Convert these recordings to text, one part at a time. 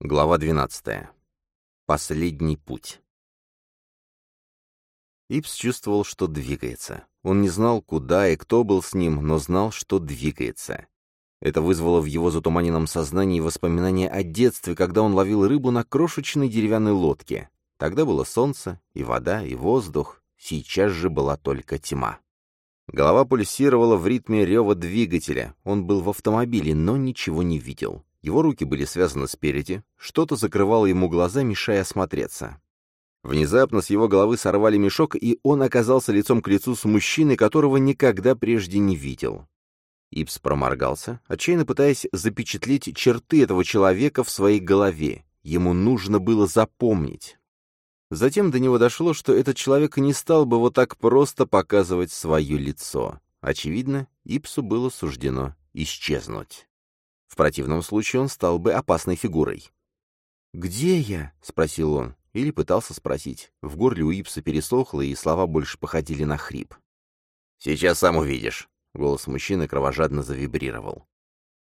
Глава 12. Последний путь. Ипс чувствовал, что двигается. Он не знал, куда и кто был с ним, но знал, что двигается. Это вызвало в его затуманенном сознании воспоминания о детстве, когда он ловил рыбу на крошечной деревянной лодке. Тогда было солнце, и вода, и воздух. Сейчас же была только тьма. Голова пульсировала в ритме рева двигателя. Он был в автомобиле, но ничего не видел. Его руки были связаны спереди, что-то закрывало ему глаза, мешая осмотреться. Внезапно с его головы сорвали мешок, и он оказался лицом к лицу с мужчиной, которого никогда прежде не видел. Ипс проморгался, отчаянно пытаясь запечатлеть черты этого человека в своей голове. Ему нужно было запомнить. Затем до него дошло, что этот человек не стал бы вот так просто показывать свое лицо. Очевидно, Ипсу было суждено исчезнуть. В противном случае он стал бы опасной фигурой. «Где я?» — спросил он. Или пытался спросить. В горле у Ипса пересохло, и слова больше походили на хрип. «Сейчас сам увидишь», — голос мужчины кровожадно завибрировал.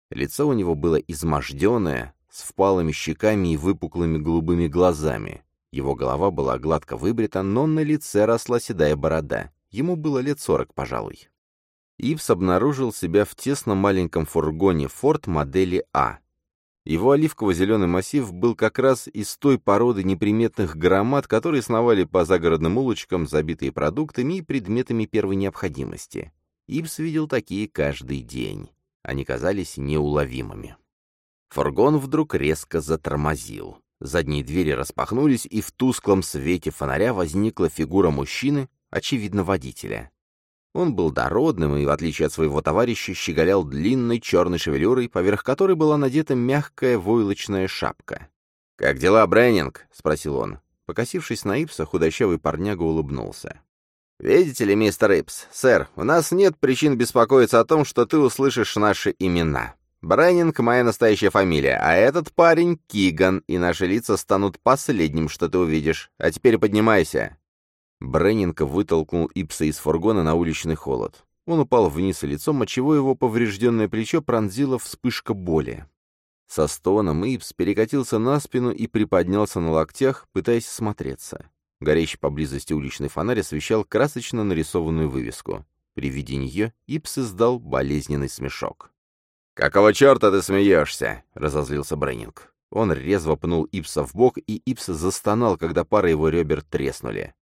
Лицо у него было изможденное, с впалыми щеками и выпуклыми голубыми глазами. Его голова была гладко выбрита, но на лице росла седая борода. Ему было лет сорок, пожалуй. Ивс обнаружил себя в тесном маленьком фургоне Ford модели А. Его оливково-зеленый массив был как раз из той породы неприметных громад, которые сновали по загородным улочкам, забитые продуктами и предметами первой необходимости. Ивс видел такие каждый день. Они казались неуловимыми. Фургон вдруг резко затормозил. Задние двери распахнулись, и в тусклом свете фонаря возникла фигура мужчины, очевидно, водителя. Он был дородным и, в отличие от своего товарища, щеголял длинной черной шевелюрой, поверх которой была надета мягкая войлочная шапка. «Как дела, Бреннинг?» — спросил он. Покосившись на Ипса, худощавый парняга улыбнулся. «Видите ли, мистер Ипс, сэр, у нас нет причин беспокоиться о том, что ты услышишь наши имена. Бреннинг — моя настоящая фамилия, а этот парень — Киган, и наши лица станут последним, что ты увидишь. А теперь поднимайся». Бреннинг вытолкнул Ипса из фургона на уличный холод. Он упал вниз лицом, отчего его поврежденное плечо пронзила вспышка боли. Со стоном Ипс перекатился на спину и приподнялся на локтях, пытаясь смотреться. Горящий поблизости уличный фонарь освещал красочно нарисованную вывеску. При виде нее Ипс издал болезненный смешок. «Какого черта ты смеешься?» — разозлился Бреннинг. Он резво пнул Ипса в бок, и Ипс застонал, когда пара его ребер треснули.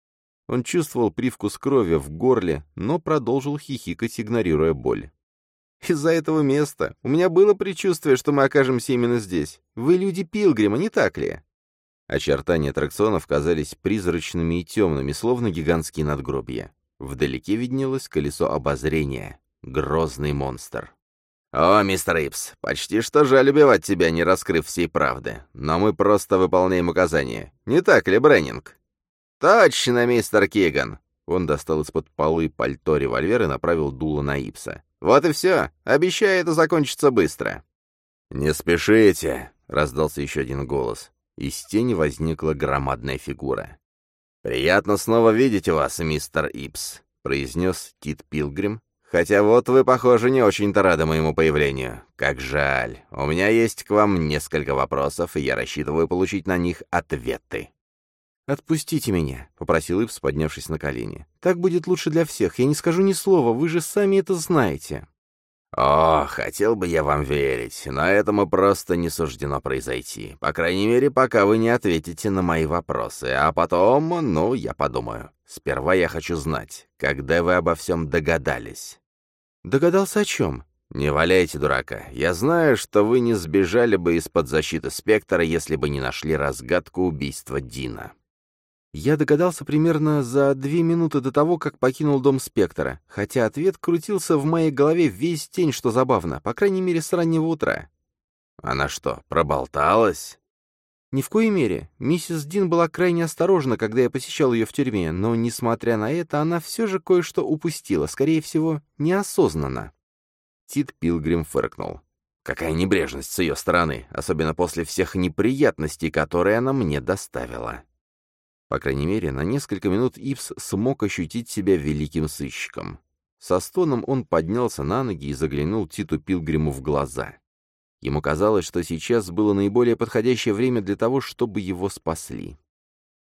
Он чувствовал привкус крови в горле, но продолжил хихикать, игнорируя боль. «Из-за этого места. У меня было предчувствие, что мы окажемся именно здесь. Вы люди Пилгрима, не так ли?» Очертания аттракционов казались призрачными и темными, словно гигантские надгробья. Вдалеке виднелось колесо обозрения. Грозный монстр. «О, мистер Ипс, почти что жаль убивать тебя, не раскрыв всей правды. Но мы просто выполняем указания. Не так ли, Бреннинг?» «Точно, мистер Киган!» Он достал из-под полы пальто револьвер и направил дуло на Ипса. «Вот и все. Обещаю, это закончится быстро». «Не спешите!» — раздался еще один голос. Из тени возникла громадная фигура. «Приятно снова видеть вас, мистер Ипс», — произнес Тит Пилгрим. «Хотя вот вы, похоже, не очень-то рады моему появлению. Как жаль. У меня есть к вам несколько вопросов, и я рассчитываю получить на них ответы». «Отпустите меня», — попросил Ипс, поднявшись на колени. «Так будет лучше для всех. Я не скажу ни слова, вы же сами это знаете». «О, хотел бы я вам верить, но этому просто не суждено произойти. По крайней мере, пока вы не ответите на мои вопросы. А потом, ну, я подумаю. Сперва я хочу знать, когда вы обо всем догадались». «Догадался о чем?» «Не валяйте дурака. Я знаю, что вы не сбежали бы из-под защиты Спектра, если бы не нашли разгадку убийства Дина». Я догадался примерно за две минуты до того, как покинул дом Спектра, хотя ответ крутился в моей голове весь день, что забавно, по крайней мере, с раннего утра. Она что, проболталась? Ни в коей мере. Миссис Дин была крайне осторожна, когда я посещал ее в тюрьме, но, несмотря на это, она все же кое-что упустила, скорее всего, неосознанно. Тит Пилгрим фыркнул. Какая небрежность с ее стороны, особенно после всех неприятностей, которые она мне доставила. По крайней мере, на несколько минут Ипс смог ощутить себя великим сыщиком. Со стоном он поднялся на ноги и заглянул Титу Пилгриму в глаза. Ему казалось, что сейчас было наиболее подходящее время для того, чтобы его спасли.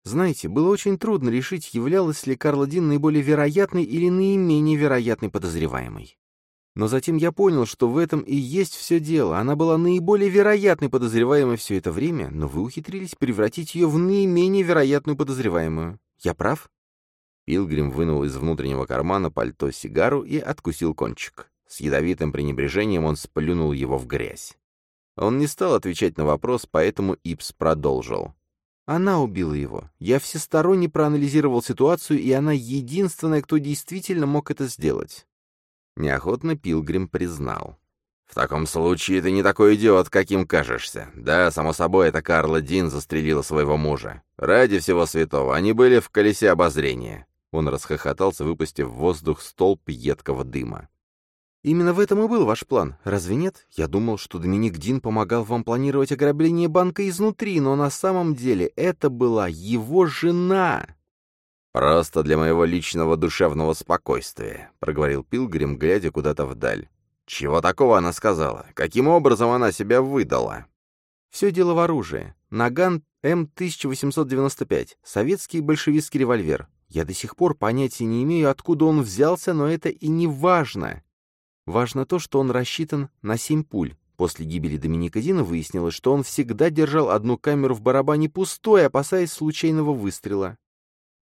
Знаете, было очень трудно решить, являлась ли Карла Дин наиболее вероятной или наименее вероятной подозреваемой. Но затем я понял, что в этом и есть все дело. Она была наиболее вероятной подозреваемой все это время, но вы ухитрились превратить ее в наименее вероятную подозреваемую. Я прав? Пилгрим вынул из внутреннего кармана пальто сигару и откусил кончик. С ядовитым пренебрежением он сплюнул его в грязь. Он не стал отвечать на вопрос, поэтому Ипс продолжил. Она убила его. Я всесторонне проанализировал ситуацию, и она единственная, кто действительно мог это сделать. Неохотно Пилгрим признал. «В таком случае ты не такой идиот, каким кажешься. Да, само собой, это Карла Дин застрелила своего мужа. Ради всего святого, они были в колесе обозрения». Он расхохотался, выпустив в воздух столб едкого дыма. «Именно в этом и был ваш план, разве нет? Я думал, что Доминик Дин помогал вам планировать ограбление банка изнутри, но на самом деле это была его жена!» «Просто для моего личного душевного спокойствия», — проговорил Пилгрим, глядя куда-то вдаль. «Чего такого она сказала? Каким образом она себя выдала?» «Все дело в оружии. Наган М-1895, советский большевистский револьвер. Я до сих пор понятия не имею, откуда он взялся, но это и не важно. Важно то, что он рассчитан на семь пуль. После гибели Доминика Дина выяснилось, что он всегда держал одну камеру в барабане пустой, опасаясь случайного выстрела.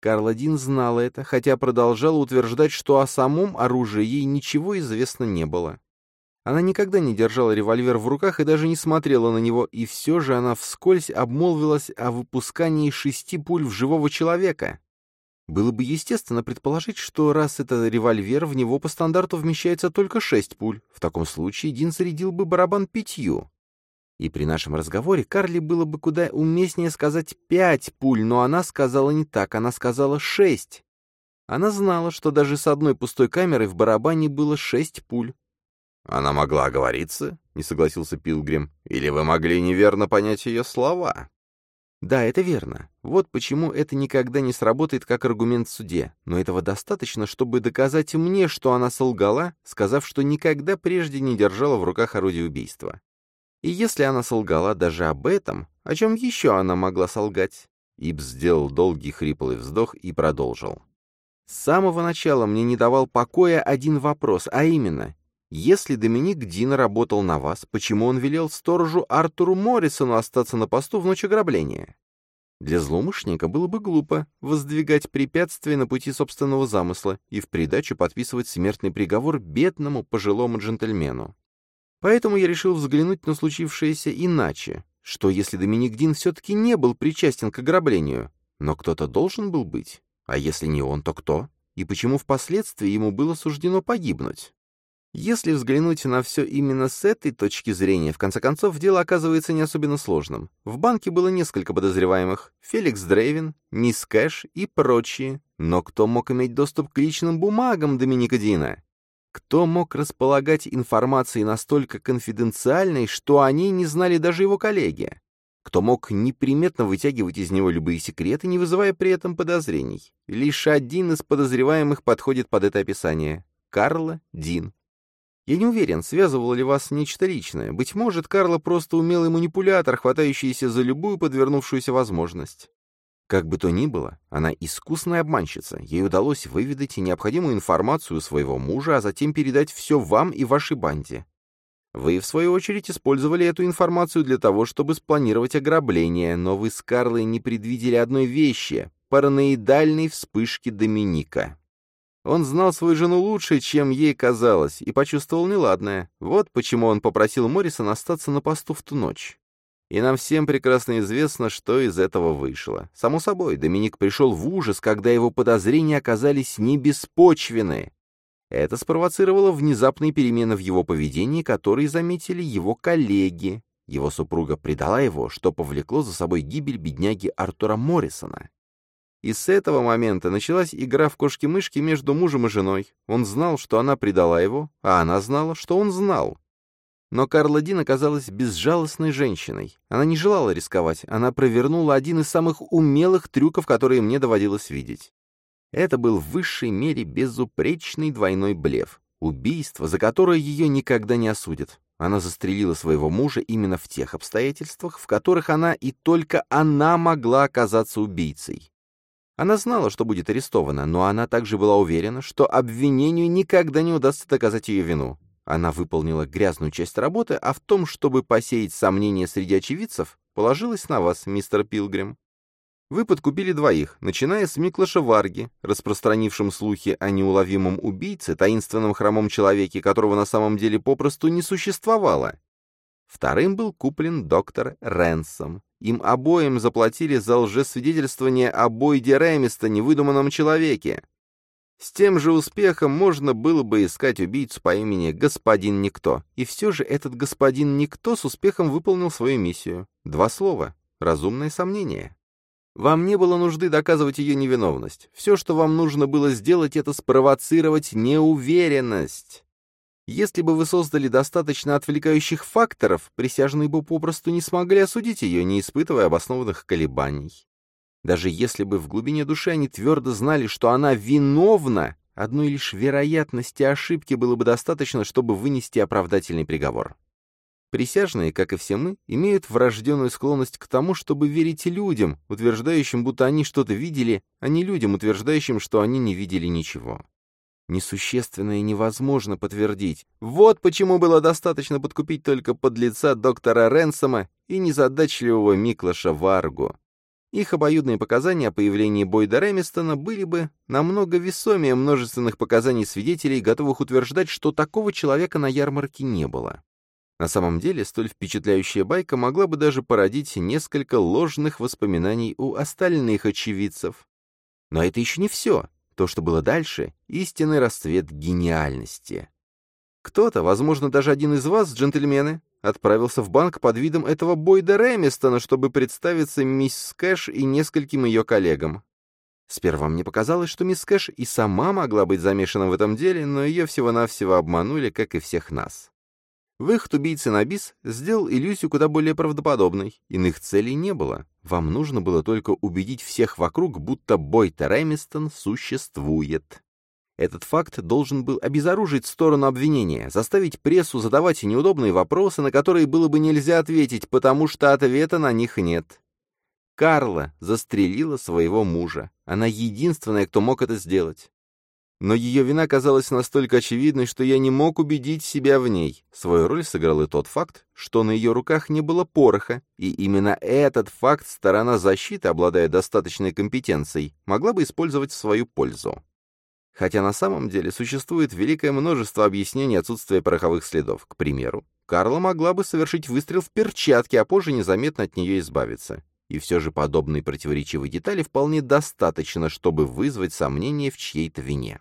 Карл знала это, хотя продолжала утверждать, что о самом оружии ей ничего известно не было. Она никогда не держала револьвер в руках и даже не смотрела на него, и все же она вскользь обмолвилась о выпускании шести пуль в живого человека. Было бы естественно предположить, что раз это револьвер, в него по стандарту вмещается только шесть пуль. В таком случае Дин зарядил бы барабан пятью. И при нашем разговоре Карли было бы куда уместнее сказать пять пуль, но она сказала не так, она сказала шесть. Она знала, что даже с одной пустой камерой в барабане было шесть пуль. «Она могла оговориться?» — не согласился Пилгрим. «Или вы могли неверно понять ее слова?» Да, это верно. Вот почему это никогда не сработает как аргумент в суде. Но этого достаточно, чтобы доказать мне, что она солгала, сказав, что никогда прежде не держала в руках орудие убийства. И если она солгала даже об этом, о чем еще она могла солгать? Ибс сделал долгий хриплый вздох и продолжил. С самого начала мне не давал покоя один вопрос, а именно, если Доминик Дин работал на вас, почему он велел сторожу Артуру Моррисону остаться на посту в ночь ограбления? Для злоумышленника было бы глупо воздвигать препятствия на пути собственного замысла и в придачу подписывать смертный приговор бедному пожилому джентльмену. Поэтому я решил взглянуть на случившееся иначе. Что если Доминик Дин все-таки не был причастен к ограблению? Но кто-то должен был быть. А если не он, то кто? И почему впоследствии ему было суждено погибнуть? Если взглянуть на все именно с этой точки зрения, в конце концов, дело оказывается не особенно сложным. В банке было несколько подозреваемых — Феликс Дрейвен, Мисс Кэш и прочие. Но кто мог иметь доступ к личным бумагам Доминика Дина? Кто мог располагать информацией настолько конфиденциальной, что они не знали даже его коллеги? Кто мог неприметно вытягивать из него любые секреты, не вызывая при этом подозрений? Лишь один из подозреваемых подходит под это описание — Карла Дин. Я не уверен, связывало ли вас нечто личное. Быть может, Карла просто умелый манипулятор, хватающийся за любую подвернувшуюся возможность. Как бы то ни было, она искусная обманщица. Ей удалось выведать необходимую информацию своего мужа, а затем передать все вам и вашей банде. Вы, в свою очередь, использовали эту информацию для того, чтобы спланировать ограбление, но вы с Карлой не предвидели одной вещи — параноидальной вспышки Доминика. Он знал свою жену лучше, чем ей казалось, и почувствовал неладное. Вот почему он попросил Моррисон остаться на посту в ту ночь. И нам всем прекрасно известно, что из этого вышло. Само собой, Доминик пришел в ужас, когда его подозрения оказались не беспочвены. Это спровоцировало внезапные перемены в его поведении, которые заметили его коллеги. Его супруга предала его, что повлекло за собой гибель бедняги Артура Моррисона. И с этого момента началась игра в кошки-мышки между мужем и женой. Он знал, что она предала его, а она знала, что он знал. Но Карла Дин оказалась безжалостной женщиной. Она не желала рисковать, она провернула один из самых умелых трюков, которые мне доводилось видеть. Это был в высшей мере безупречный двойной блеф. Убийство, за которое ее никогда не осудят. Она застрелила своего мужа именно в тех обстоятельствах, в которых она и только она могла оказаться убийцей. Она знала, что будет арестована, но она также была уверена, что обвинению никогда не удастся доказать ее вину. Она выполнила грязную часть работы, а в том, чтобы посеять сомнения среди очевидцев, положилась на вас, мистер Пилгрим. Вы подкупили двоих, начиная с Миклаша Варги, распространившим слухи о неуловимом убийце, таинственном хромом человеке, которого на самом деле попросту не существовало. Вторым был куплен доктор Ренсом. Им обоим заплатили за лжесвидетельствование о Бойде Ремиста, невыдуманном человеке. С тем же успехом можно было бы искать убийцу по имени Господин Никто. И все же этот Господин Никто с успехом выполнил свою миссию. Два слова. Разумное сомнение. Вам не было нужды доказывать ее невиновность. Все, что вам нужно было сделать, это спровоцировать неуверенность. Если бы вы создали достаточно отвлекающих факторов, присяжные бы попросту не смогли осудить ее, не испытывая обоснованных колебаний. Даже если бы в глубине души они твердо знали, что она виновна, одной лишь вероятности ошибки было бы достаточно, чтобы вынести оправдательный приговор. Присяжные, как и все мы, имеют врожденную склонность к тому, чтобы верить людям, утверждающим, будто они что-то видели, а не людям, утверждающим, что они не видели ничего. Несущественное невозможно подтвердить. Вот почему было достаточно подкупить только подлеца доктора Ренсома и незадачливого Миклаша Варгу. Их обоюдные показания о появлении Бойда Ремистона были бы намного весомее множественных показаний свидетелей, готовых утверждать, что такого человека на ярмарке не было. На самом деле, столь впечатляющая байка могла бы даже породить несколько ложных воспоминаний у остальных очевидцев. Но это еще не все. То, что было дальше — истинный расцвет гениальности. Кто-то, возможно, даже один из вас, джентльмены, отправился в банк под видом этого Бойда Ремистона, чтобы представиться мисс Кэш и нескольким ее коллегам. Сперва мне показалось, что мисс Кэш и сама могла быть замешана в этом деле, но ее всего-навсего обманули, как и всех нас. Выход убийцы на бис сделал иллюзию куда более правдоподобной. Иных целей не было. Вам нужно было только убедить всех вокруг, будто бой Ремистон существует. Этот факт должен был обезоружить сторону обвинения, заставить прессу задавать неудобные вопросы, на которые было бы нельзя ответить, потому что ответа на них нет. Карла застрелила своего мужа. Она единственная, кто мог это сделать. Но ее вина казалась настолько очевидной, что я не мог убедить себя в ней. Свою роль сыграл и тот факт, что на ее руках не было пороха, и именно этот факт сторона защиты, обладая достаточной компетенцией, могла бы использовать в свою пользу. Хотя на самом деле существует великое множество объяснений отсутствия пороховых следов. К примеру, Карла могла бы совершить выстрел в перчатке, а позже незаметно от нее избавиться. И все же подобной противоречивой детали вполне достаточно, чтобы вызвать сомнения в чьей-то вине.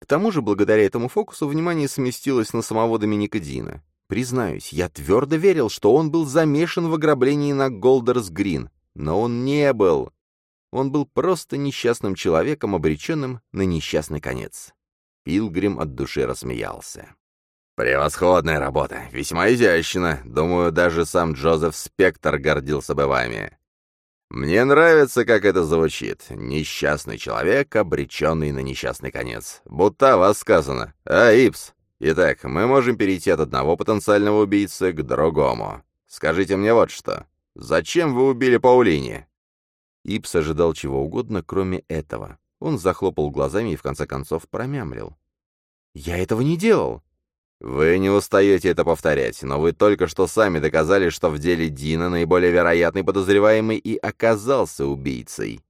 К тому же, благодаря этому фокусу, внимание сместилось на самого Доминика Дина. Признаюсь, я твердо верил, что он был замешан в ограблении на Голдерс Грин, но он не был. Он был просто несчастным человеком, обреченным на несчастный конец. Пилгрим от души рассмеялся. «Превосходная работа, весьма изящна. Думаю, даже сам Джозеф Спектр гордился бы вами. Мне нравится, как это звучит. Несчастный человек, обреченный на несчастный конец. Будто вас сказано. А, Ипс? Итак, мы можем перейти от одного потенциального убийцы к другому. Скажите мне вот что. Зачем вы убили Паулини?» Ипс ожидал чего угодно, кроме этого. Он захлопал глазами и в конце концов промямлил. «Я этого не делал!» Вы не устаете это повторять, но вы только что сами доказали, что в деле Дина наиболее вероятный подозреваемый и оказался убийцей.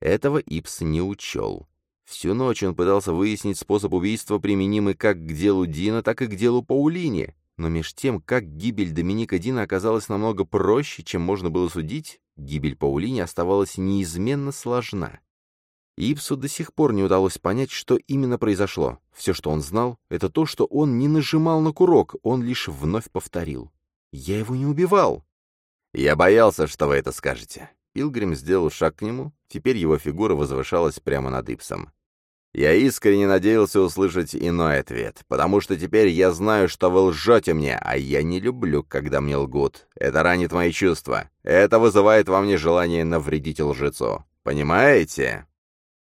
Этого Ипс не учел. Всю ночь он пытался выяснить способ убийства, применимый как к делу Дина, так и к делу Паулини. Но меж тем, как гибель Доминика Дина оказалась намного проще, чем можно было судить, гибель Паулини оставалась неизменно сложна. Ипсу до сих пор не удалось понять, что именно произошло. Все, что он знал, это то, что он не нажимал на курок, он лишь вновь повторил. «Я его не убивал!» «Я боялся, что вы это скажете». Пилгрим сделал шаг к нему, теперь его фигура возвышалась прямо над Ипсом. «Я искренне надеялся услышать иной ответ, потому что теперь я знаю, что вы лжете мне, а я не люблю, когда мне лгут. Это ранит мои чувства. Это вызывает во мне желание навредить лжецу. Понимаете?»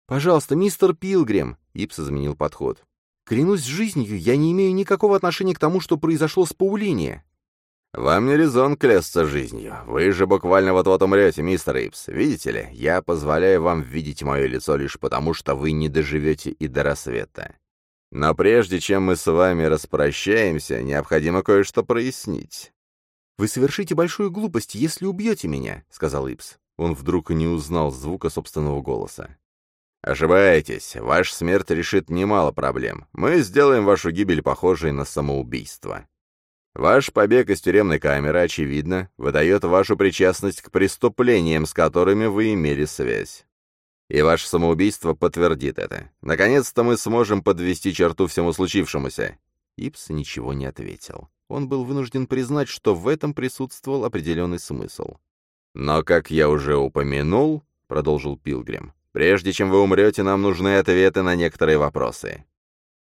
«Пожалуйста, мистер Пилгрим!» — Ипс изменил подход. Клянусь жизнью, я не имею никакого отношения к тому, что произошло с Паулини. «Вам не резон клясться жизнью. Вы же буквально вот-вот умрете, мистер Ипс. Видите ли, я позволяю вам видеть мое лицо лишь потому, что вы не доживете и до рассвета. Но прежде чем мы с вами распрощаемся, необходимо кое-что прояснить». «Вы совершите большую глупость, если убьете меня», — сказал Ипс. Он вдруг не узнал звука собственного голоса. «Ошибаетесь. Ваша смерть решит немало проблем. Мы сделаем вашу гибель похожей на самоубийство. Ваш побег из тюремной камеры, очевидно, выдает вашу причастность к преступлениям, с которыми вы имели связь. И ваше самоубийство подтвердит это. Наконец-то мы сможем подвести черту всему случившемуся». Ипс ничего не ответил. Он был вынужден признать, что в этом присутствовал определенный смысл. «Но, как я уже упомянул», — продолжил Пилгрим, «прежде чем вы умрете, нам нужны ответы на некоторые вопросы».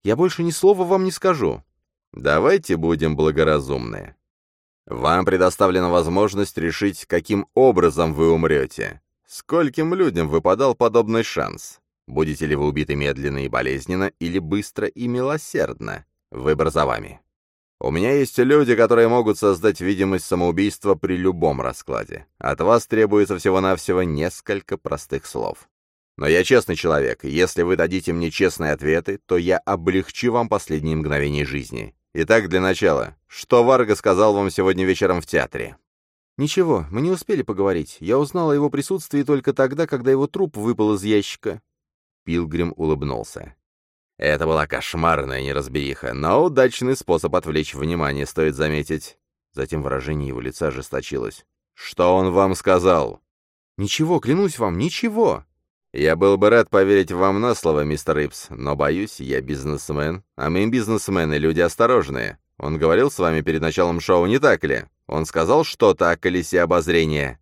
«Я больше ни слова вам не скажу. Давайте будем благоразумны. Вам предоставлена возможность решить, каким образом вы умрете. Скольким людям выпадал подобный шанс? Будете ли вы убиты медленно и болезненно, или быстро и милосердно? Выбор за вами. У меня есть люди, которые могут создать видимость самоубийства при любом раскладе. От вас требуется всего-навсего несколько простых слов. Но я честный человек, если вы дадите мне честные ответы, то я облегчу вам последние мгновения жизни. Итак, для начала, что Варга сказал вам сегодня вечером в театре? Ничего, мы не успели поговорить. Я узнал о его присутствии только тогда, когда его труп выпал из ящика. Пилгрим улыбнулся. Это была кошмарная неразбериха, но удачный способ отвлечь внимание, стоит заметить. Затем выражение его лица ожесточилось. «Что он вам сказал?» «Ничего, клянусь вам, ничего!» «Я был бы рад поверить вам на слово, мистер Ипс, но, боюсь, я бизнесмен, а мы бизнесмены, люди осторожные. Он говорил с вами перед началом шоу, не так ли? Он сказал что-то о колесе обозрения?»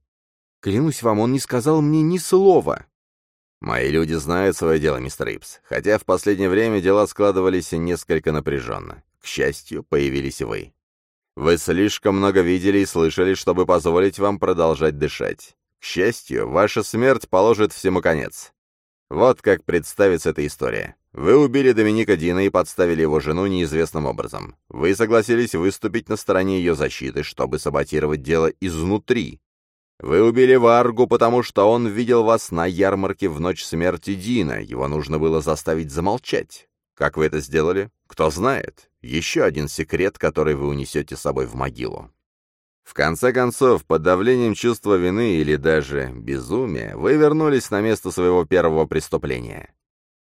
«Клянусь вам, он не сказал мне ни слова». «Мои люди знают свое дело, мистер Ипс, хотя в последнее время дела складывались несколько напряженно. К счастью, появились вы. Вы слишком много видели и слышали, чтобы позволить вам продолжать дышать. Счастью, ваша смерть положит всему конец. Вот как представится эта история. Вы убили Доминика Дина и подставили его жену неизвестным образом. Вы согласились выступить на стороне ее защиты, чтобы саботировать дело изнутри. Вы убили Варгу, потому что он видел вас на ярмарке в ночь смерти Дина. Его нужно было заставить замолчать. Как вы это сделали? Кто знает. Еще один секрет, который вы унесете с собой в могилу. В конце концов, под давлением чувства вины или даже безумия, вы вернулись на место своего первого преступления.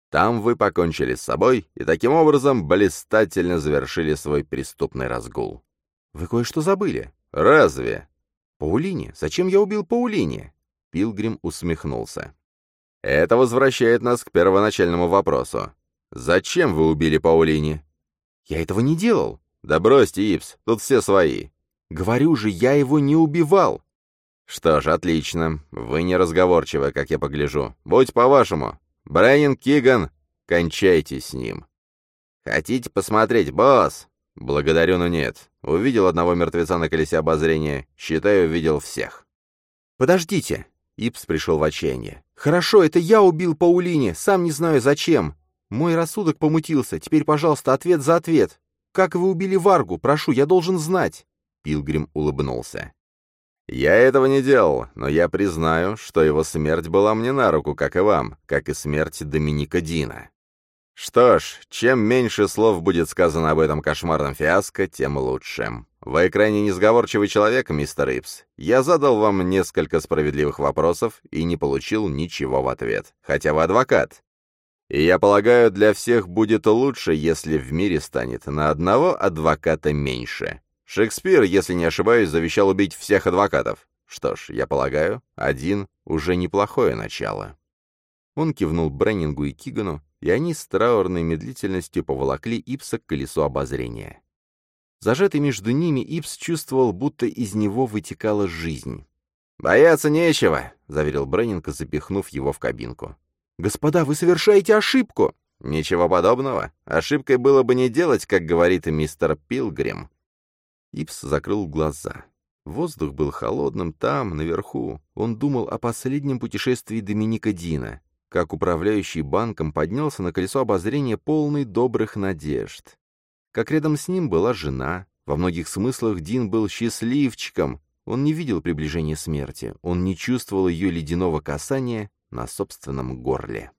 Там вы покончили с собой и таким образом блистательно завершили свой преступный разгул. Вы кое-что забыли. Разве? Паулине. Зачем я убил Паулине? Пилгрим усмехнулся. Это возвращает нас к первоначальному вопросу. Зачем вы убили Паулине? Я этого не делал. Да бросьте, Ипс, тут все свои. Говорю же, я его не убивал. Что ж, отлично. Вы неразговорчивы, как я погляжу. Будь по-вашему. Брайан Киган, кончайте с ним. Хотите посмотреть, босс? Благодарю, но нет. Увидел одного мертвеца на колесе обозрения. Считаю, видел всех. Подождите. Ипс пришел в отчаяние. «Хорошо, это я убил Паулине, сам не знаю зачем. Мой рассудок помутился. Теперь, пожалуйста, ответ за ответ. Как вы убили Варгу? Прошу, я должен знать». Пилгрим улыбнулся. «Я этого не делал, но я признаю, что его смерть была мне на руку, как и вам, как и смерть Доминика Дина. Что ж, чем меньше слов будет сказано об этом кошмарном фиаско, тем лучше. Вы крайне несговорчивый человек, мистер Ипс. Я задал вам несколько справедливых вопросов и не получил ничего в ответ, хотя вы адвокат. И я полагаю, для всех будет лучше, если в мире станет на одного адвоката меньше. Шекспир, если не ошибаюсь, завещал убить всех адвокатов. Что ж, я полагаю, один уже неплохое начало. Он кивнул Бреннингу и Кигану, и они с траурной медлительностью поволокли Ипса к колесу обозрения. Зажатый между ними, Ипс чувствовал, будто из него вытекала жизнь. «Бояться нечего», — заверил Бреннинг, запихнув его в кабинку. «Господа, вы совершаете ошибку!» «Ничего подобного. Ошибкой было бы не делать, как говорит мистер Пилгрим. Ипс закрыл глаза. Воздух был холодным там, наверху. Он думал о последнем путешествии Доминика Дина. как управляющий банком поднялся на колесо обозрения полный добрых надежд. Как рядом с ним была жена, во многих смыслах Дин был счастливчиком, он не видел приближения смерти, он не чувствовал ее ледяного касания на собственном горле.